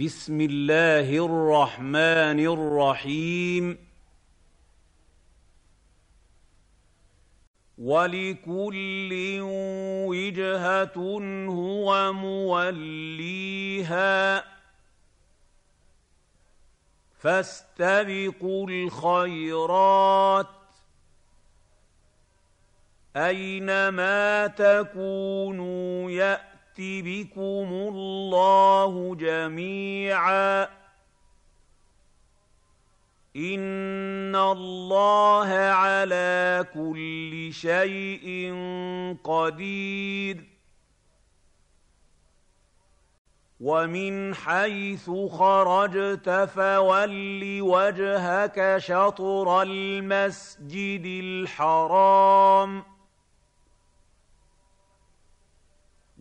بسم الله الرحمن الرحيم ولكل وجهة هو موليها فاستبقوا الخيرات اينما تكونوا يأتون يات بكم الله جميعا ان الله على كل شيء قدير ومن حيث خرجت فول وجهك شطر المسجد الحرام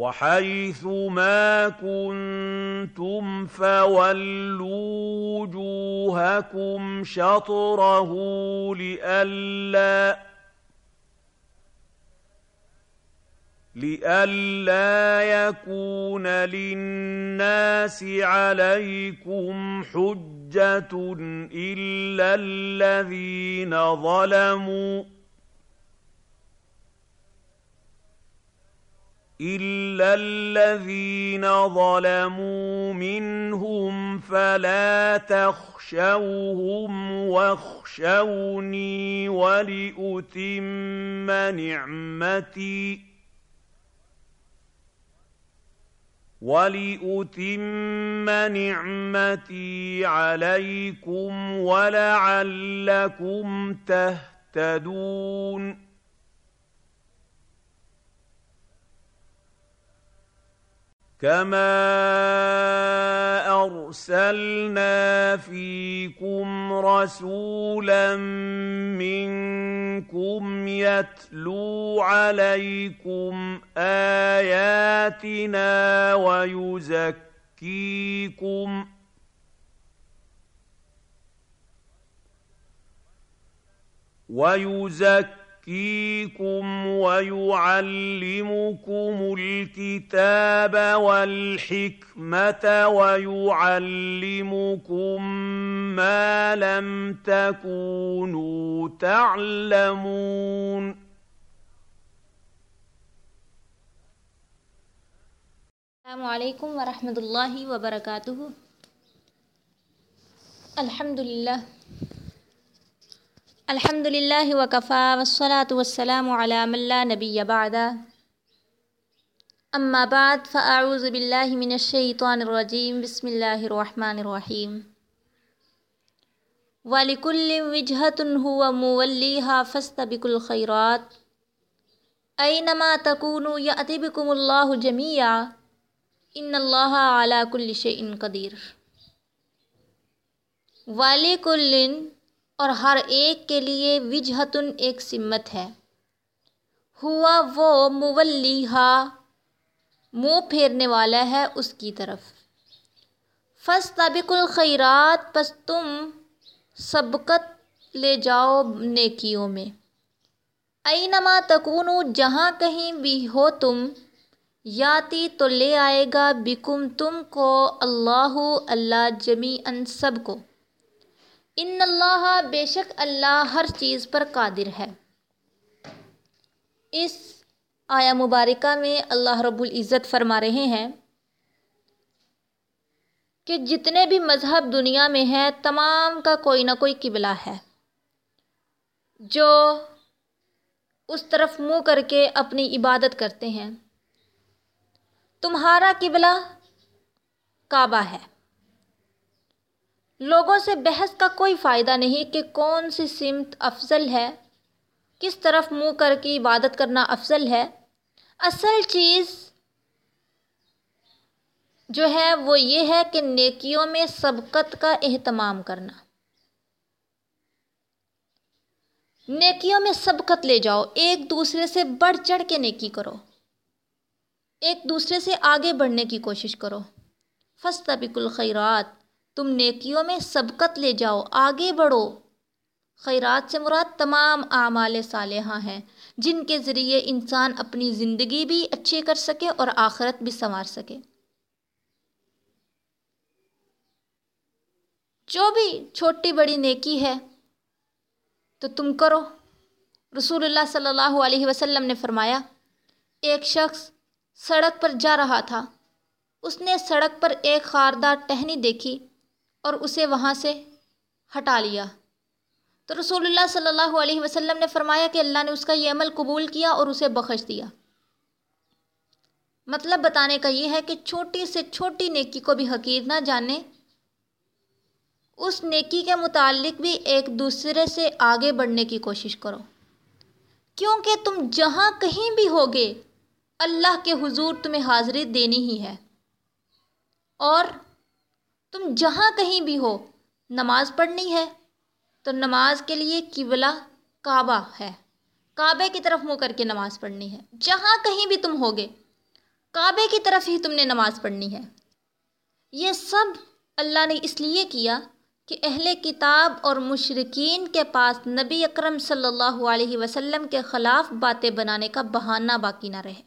وحيث ما كنتم فولوا وجوهكم شطره لئلا لئلا يكون للناس عليكم حجه الا الذين ظلموا الا الذين ظلموا منهم فلا تخشوهم واخشوني ولاتم نعمتي ولاتم نعمتي عليكم ولعلكم تهتدون كما ارسلنا فيكم رسولا منكم يتلو عليكم اياتنا ويزكيكم ويزكيكم ويعلمكم الكتاب والحكمه ويعلمكم ما لم تكونوا تعلمون السلام علیکم ورحمۃ اللہ وبرکاتہ الحمد للہ الحمد للہ وکفا والصلاة والسلام علی من لا نبی بعد اما بعد فاعوذ باللہ من الشیطان الرجیم بسم اللہ الرحمن الرحیم وَلِكُلِّ وِجْهَةٌ هُوَ مُوَلِّيهَا فَاسْتَبِقُوا الْخَيْرَاتِ أَيْنَمَا تَكُونُوا يَأْتِ بِكُمُ اللَّهُ جَمِيعًا ان اللہ علی کل شیء قدیر والے اور ہر ایک کے لیے وجہتن ایک سمت ہے۔ ہوا وہ مولیہا، منہ پھیرنے والا ہے اس کی طرف۔ فاستبقوا الخیرات، پس تم سبقت لے جاؤ نیکیوں میں۔ اینما تکونو جہاں کہیں بھی ہو تم، یاتی تو لے آئے گا بکم تم کو، اللہ اللہ جمی ان سب کو۔ ان اللہ بے شک اللہ ہر چیز پر قادر ہے۔ اس آیا مبارکہ میں اللہ رب العزت فرما رہے ہیں کہ جتنے بھی مذہب دنیا میں ہیں، تمام کا کوئی نہ کوئی قبلہ ہے۔ جو اس طرف منہ کر کے اپنی عبادت کرتے ہیں، تمہارا قبلہ کعبہ ہے۔ لوگوں سے بحث کا کوئی فائدہ نہیں کہ کون سی سمت افضل ہے، کس طرف منہ کر کے عبادت کرنا افضل ہے۔ اصل چیز جو ہے وہ یہ ہے کہ نیکیوں میں سبقت کا اہتمام کرنا۔ نیکیوں میں سبقت لے جاؤ، ایک دوسرے سے بڑھ چڑھ کے نیکی کرو۔ ایک دوسرے سے آگے بڑھنے کی کوشش کرو۔ فستبق الخیرات تم نیکیوں میں سبقت لے جاؤ، آگے بڑھو۔ خیرات سے مراد تمام اعمال صالحہ ہیں، جن کے ذریعے انسان اپنی زندگی بھی اچھی کر سکے اور آخرت بھی سنوار سکے۔ جو بھی چھوٹی بڑی نیکی ہے، تو تم کرو۔ رسول اللہ صلی اللہ علیہ وسلم نے فرمایا، ایک شخص سڑک پر جا رہا تھا۔ اس نے سڑک پر ایک خاردار ٹہنی دیکھی۔ اور اسے وہاں سے ہٹا لیا۔ تو رسول اللہ صلی اللہ علیہ وسلم نے فرمایا کہ اللہ نے اس کا یہ عمل قبول کیا اور اسے بخش دیا۔ مطلب بتانے کا یہ ہے کہ چھوٹی سے چھوٹی نیکی کو بھی حقیر نہ جانے اس نیکی کے متعلق بھی ایک دوسرے سے آگے بڑھنے کی کوشش کرو۔ کیونکہ تم جہاں کہیں بھی ہوگے، اللہ کے حضور تمہیں حاضری دینی ہی ہے۔ اور تم جہاں کہیں بھی ہو، نماز پڑھنی ہے، تو نماز کے لیے قبلہ کعبہ ہے۔ کعبے کی طرف منہ کر کے نماز پڑھنی ہے۔ جہاں کہیں بھی تم ہوگے، کعبے کی طرف ہی تم نے نماز پڑھنی ہے۔ یہ سب اللہ نے اس لیے کیا کہ اہل کتاب اور مشرقین کے پاس نبی اکرم صلی اللہ علیہ وسلم کے خلاف باتیں بنانے کا بہانہ باقی نہ رہے۔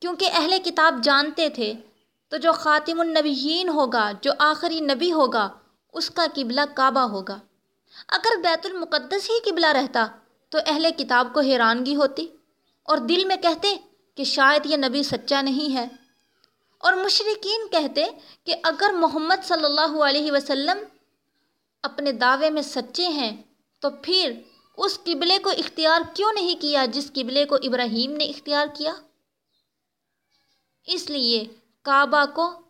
کیونکہ اہل کتاب جانتے تھے تو جو خاتم النبیین ہوگا، جو آخری نبی ہوگا، اس کا قبلہ کعبہ ہوگا۔ اگر بیت المقدس ہی قبلہ رہتا، تو اہل کتاب کو حیرانگی ہوتی اور دل میں کہتے کہ شاید یہ نبی سچا نہیں ہے۔ اور مشرقین کہتے کہ اگر محمد صلی اللہ علیہ وسلم اپنے دعوے میں سچے ہیں، تو پھر اس قبلے کو اختیار کیوں نہیں کیا جس قبلے کو ابراہیم نے اختیار کیا؟ اس لیے کعبہ کو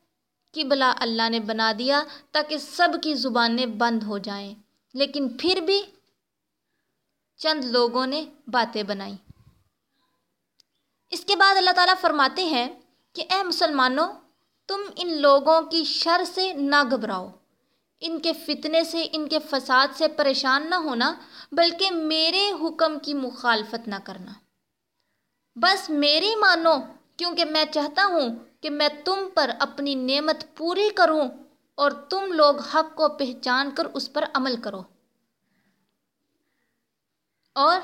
قبلہ اللہ نے بنا دیا تاکہ سب کی زبانیں بند ہو جائیں۔ لیکن پھر بھی چند لوگوں نے باتیں بنائیں۔ اس کے بعد اللہ تعالیٰ فرماتے ہیں کہ اے مسلمانوں، تم ان لوگوں کی شر سے نہ گھبراؤ۔ ان کے فتنے سے، ان کے فساد سے پریشان نہ ہونا، بلکہ میرے حکم کی مخالفت نہ کرنا۔ بس میری مانو، کیونکہ میں چاہتا ہوں کہ میں تم پر اپنی نعمت پوری کروں اور تم لوگ حق کو پہچان کر اس پر عمل کرو۔ اور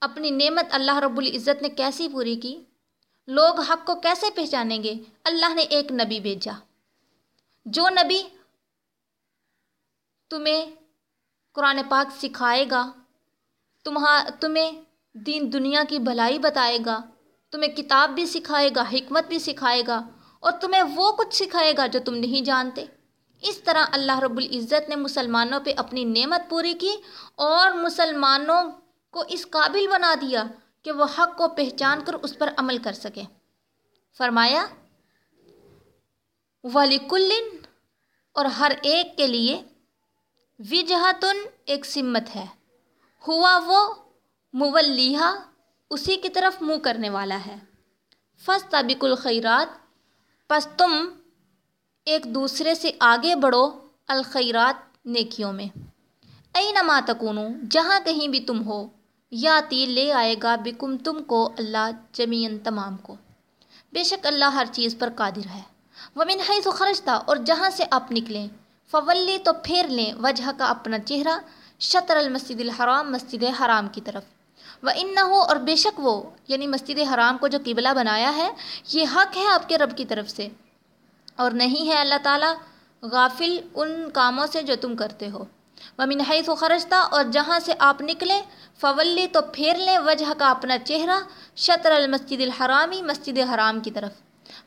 اپنی نعمت اللہ رب العزت نے کیسی پوری کی؟ لوگ حق کو کیسے پہچانیں گے؟ اللہ نے ایک نبی بھیجا۔ جو نبی تمہیں قرآن پاک سکھائے گا تمہا تمہیں دین دنیا کی بھلائی بتائے گا تمہیں کتاب بھی سکھائے گا، حکمت بھی سکھائے گا اور تمہیں وہ کچھ سکھائے گا جو تم نہیں جانتے۔ اس طرح اللہ رب العزت نے مسلمانوں پہ اپنی نعمت پوری کی اور مسلمانوں کو اس قابل بنا دیا کہ وہ حق کو پہچان کر اس پر عمل کر سکیں۔ فرمایا ولیکلن اور ہر ایک کے لیے وجہتن ایک سمت ہے۔ ہوا وہ مولیہ اسی کی طرف منہ کرنے والا ہے۔ فس طبق الخیرات، پس تم ایک دوسرے سے آگے بڑھو الخیرات نیکیوں میں۔ ائی نما تکونو، جہاں کہیں بھی تم ہو یا تی لے آئے گا بکم تم کو اللہ جمین تمام کو۔ بے شک اللہ ہر چیز پر قادر ہے۔ وہ منہائی تو خرچتا اور جہاں سے آپ نکلیں، فولی تو پھیر لیں وجہ کا اپنا چہرہ شطر المسجد الحرام، مسجد حرام کی طرف۔ و ان نہ ہو اور بے شک وہ یعنی مسجد حرام کو جو قبلہ بنایا ہے، یہ حق ہے آپ کے رب کی طرف سے۔ اور نہیں ہے اللہ تعالیٰ غافل ان کاموں سے جو تم کرتے ہو۔ وہ منہائی و خرچتا اور جہاں سے آپ نکلیں فولی تو پھیر لیں وجہ کا اپنا چہرہ شطر المسجد الحرامی، مسجد حرام کی طرف۔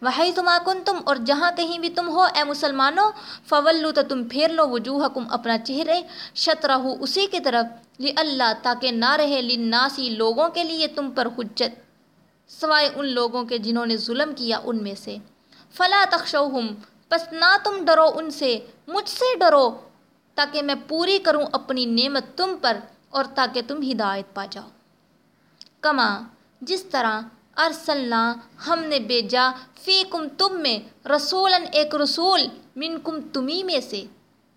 وہی تما کن تم اور جہاں کہیں بھی تم ہو، اے مسلمانوں فولو تو تم پھیر لو وجوہ کم اپنا چہرے، شطرہ اسی کی طرف۔ لی اللہ تاکہ نہ رہے لناسی لوگوں کے لیے تم پر حجت، سوائے ان لوگوں کے جنہوں نے ظلم کیا ان میں سے۔ فلا تخشوہم پس نہ تم ڈرو ان سے، مجھ سے ڈرو، تاکہ میں پوری کروں اپنی نعمت تم پر اور تاکہ تم ہدایت پا جاؤ۔ کما، جس طرح ارسلنا، ہم نے بیجا فی کم تم میں، رسولاً، ایک رسول من کم تمی میں سے۔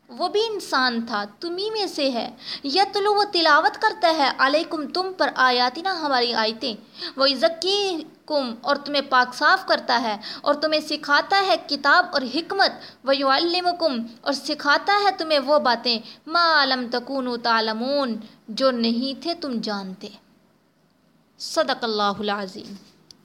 وہ بھی انسان تھا تمہیں میں سے ہے۔ یتلو وہ تلاوت کرتا ہے، علیکم تم پر آیاتنا ہماری آیتیں۔ وہ ذکی کم اور تمہیں پاک صاف کرتا ہے اور تمہیں سکھاتا ہے کتاب اور حکمت۔ وہ یعلمکم اور سکھاتا ہے تمہیں وہ باتیں۔ ما علم تکون تعلمون، جو نہیں تھے تم جانتے۔ صدق اللہ العظیم۔